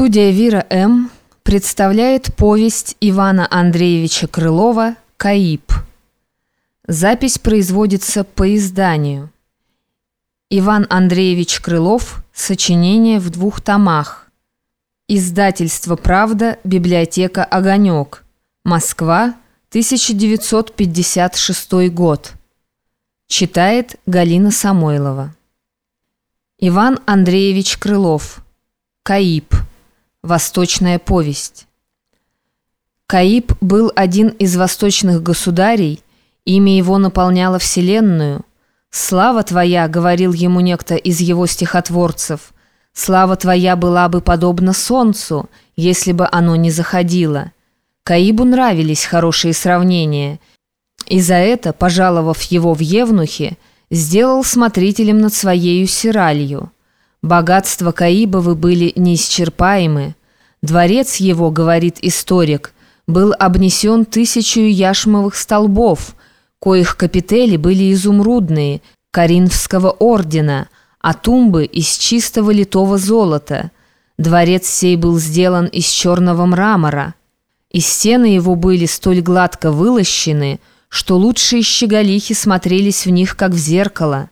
Студия «Вира М.» представляет повесть Ивана Андреевича Крылова «Каиб». Запись производится по изданию. Иван Андреевич Крылов. Сочинение в двух томах. Издательство «Правда», библиотека «Огонек». Москва, 1956 год. Читает Галина Самойлова. Иван Андреевич Крылов. Каиб. Восточная повесть. Каиб был один из восточных государей, имя его наполняло вселенную. «Слава твоя», — говорил ему некто из его стихотворцев, «слава твоя была бы подобна солнцу, если бы оно не заходило». Каибу нравились хорошие сравнения, и за это, пожаловав его в Евнухе, сделал смотрителем над своею сиралью. Богатства Каибовы были неисчерпаемы. Дворец его, говорит историк, был обнесен тысячу яшмовых столбов, коих капители были изумрудные, Коринфского ордена, а тумбы из чистого литого золота. Дворец сей был сделан из черного мрамора. И стены его были столь гладко вылощены, что лучшие щеголихи смотрелись в них, как в зеркало.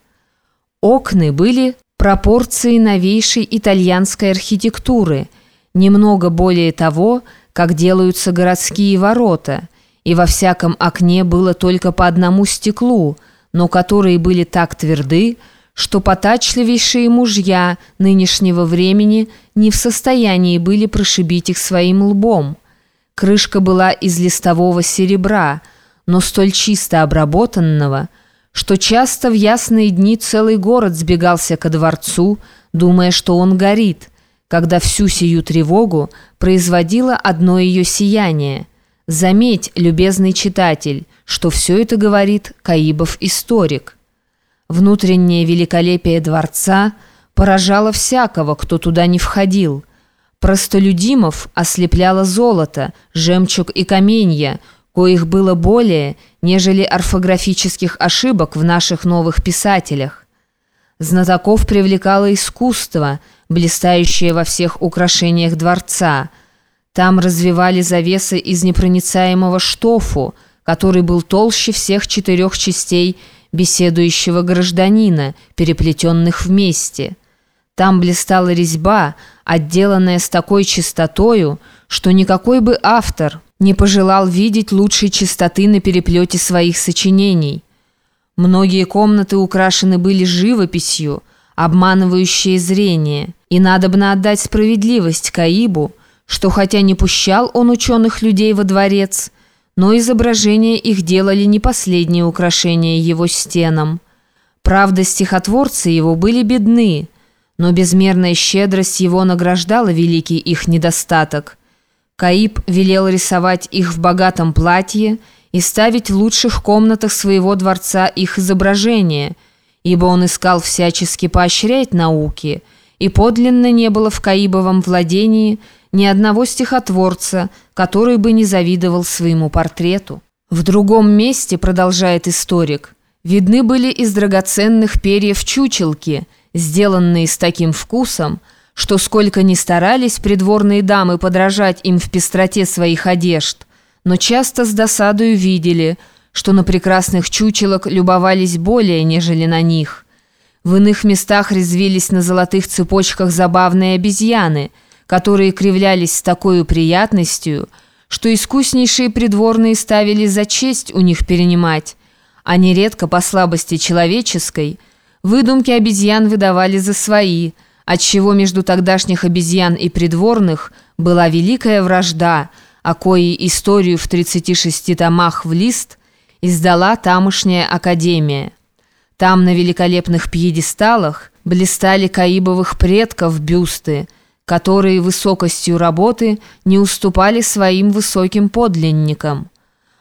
Окны были пропорции новейшей итальянской архитектуры, немного более того, как делаются городские ворота, и во всяком окне было только по одному стеклу, но которые были так тверды, что потачливейшие мужья нынешнего времени не в состоянии были прошибить их своим лбом. Крышка была из листового серебра, но столь чисто обработанного – что часто в ясные дни целый город сбегался ко дворцу, думая, что он горит, когда всю сию тревогу производило одно ее сияние. Заметь, любезный читатель, что все это говорит Каибов-историк. Внутреннее великолепие дворца поражало всякого, кто туда не входил. Простолюдимов ослепляло золото, жемчуг и каменья – коих было более, нежели орфографических ошибок в наших новых писателях. Знатоков привлекало искусство, блистающее во всех украшениях дворца. Там развивали завесы из непроницаемого штофу, который был толще всех четырех частей беседующего гражданина, переплетенных вместе. Там блистала резьба, отделанная с такой чистотою, что никакой бы автор не пожелал видеть лучшей чистоты на переплете своих сочинений. Многие комнаты украшены были живописью, обманывающей зрение, и надобно отдать справедливость Каибу, что хотя не пущал он ученых людей во дворец, но изображения их делали не последнее украшение его стенам. Правда, стихотворцы его были бедны, но безмерная щедрость его награждала великий их недостаток. Каиб велел рисовать их в богатом платье и ставить в лучших комнатах своего дворца их изображения, ибо он искал всячески поощрять науки, и подлинно не было в Каибовом владении ни одного стихотворца, который бы не завидовал своему портрету. В другом месте, продолжает историк, видны были из драгоценных перьев чучелки, сделанные с таким вкусом, что сколько ни старались придворные дамы подражать им в пестроте своих одежд, но часто с досадою видели, что на прекрасных чучелок любовались более, нежели на них. В иных местах резвились на золотых цепочках забавные обезьяны, которые кривлялись с такой приятностью, что искуснейшие придворные ставили за честь у них перенимать, а нередко по слабости человеческой выдумки обезьян выдавали за свои – отчего между тогдашних обезьян и придворных была великая вражда, о коей историю в 36 томах в лист издала тамошняя академия. Там на великолепных пьедесталах блистали Каибовых предков бюсты, которые высокостью работы не уступали своим высоким подлинникам.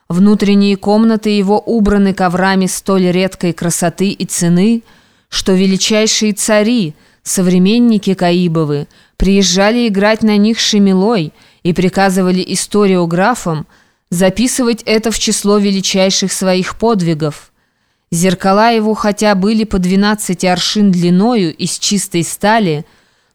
Внутренние комнаты его убраны коврами столь редкой красоты и цены, что величайшие цари – Современники Каибовы приезжали играть на них шемилой и приказывали историографам записывать это в число величайших своих подвигов. Зеркала его хотя были по 12 аршин длиною из чистой стали,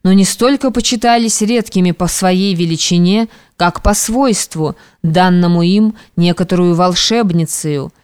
но не столько почитались редкими по своей величине, как по свойству, данному им некоторую волшебницею,